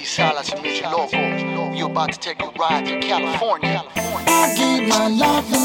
Salas and Midget Loco. You about to take a ride to California. I give my life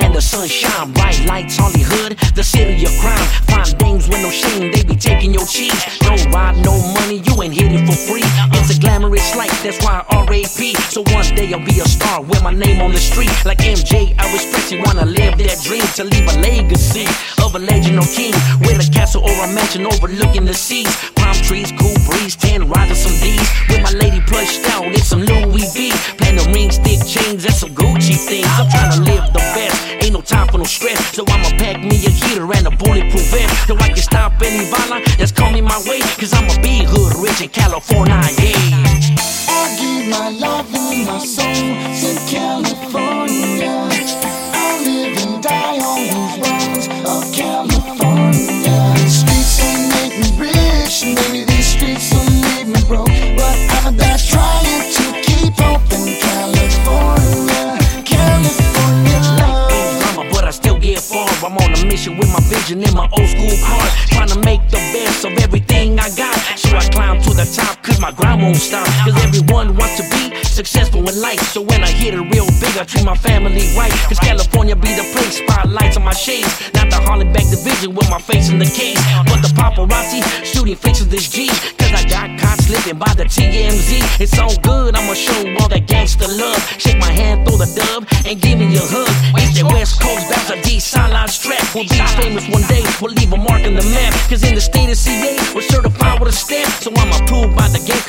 land of sunshine, bright lights, Hollywood, the city of crime. Fine dames with no shame, they be taking your cheese. No ride, no money, you ain't hit it for free. It's a glamorous life, that's why I RAP. So one day I'll be a star with my name on the street. Like MJ, I respect you, wanna live that dream to leave a legacy of a legend or king. With a castle or a mansion overlooking the seas. Palm trees, cool breeze, ten and some D's. With my lady plushed out in some Louis V. me a and a bulletproof vest. So I can stop any violence that's coming my way. Cause I'm a big hood rich in California, yeah. Vision in my old school car. Trying to make the best of everything I got. So I climb to the top, cause my grind won't stop. Cause everyone wants to be successful in life. So when I hit it real big, I treat my family right. Cause California be the place, spotlights on my shades. Not the Harlem back division with my face in the case. But the paparazzi shooting of this G. Cause I got caught slipping by the TMZ. It's so good, I'ma show all that gangster love. Shake my hand, throw the dub, and give me a hug. It's that West Coast bounce, a D sideline strap. We'll be famous one day, we'll leave a mark on the map. Cause in the state of CA, we're certified with a stamp. So I'm approved by the game,